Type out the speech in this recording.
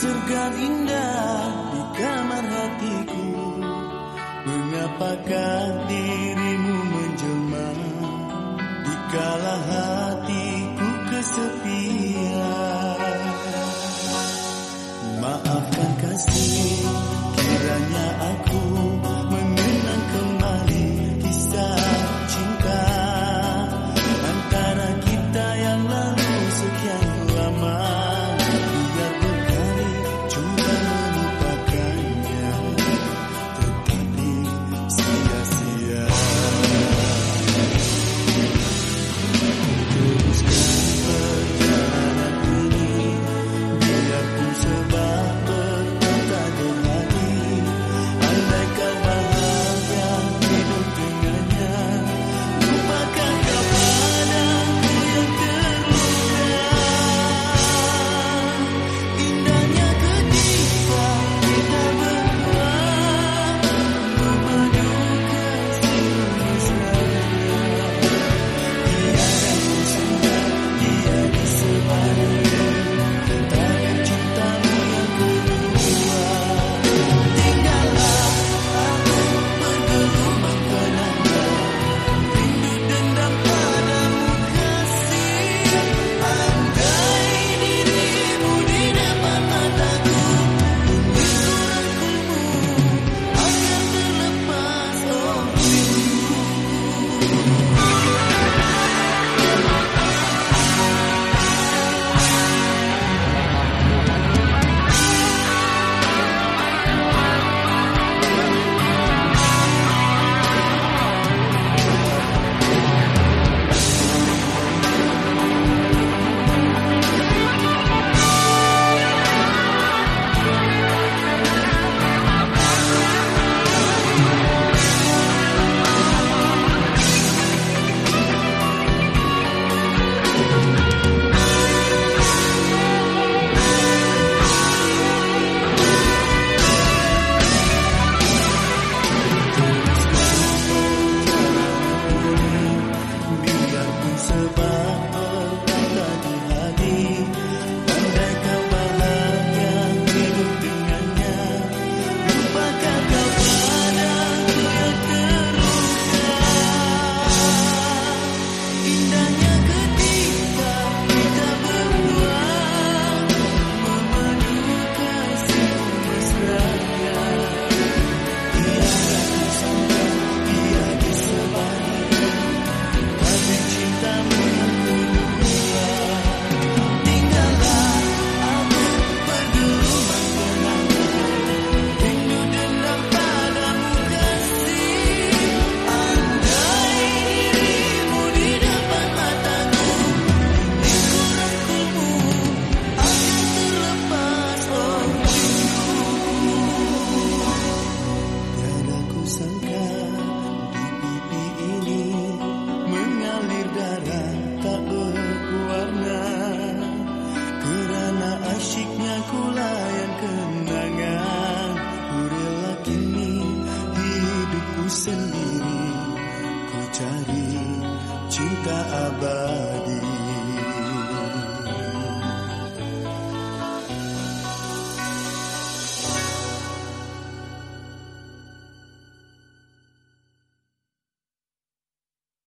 Tersergap indah di kamar hatiku. Mengapakah dirimu menjelma? Dikala hatiku kesepian love. cinta abadi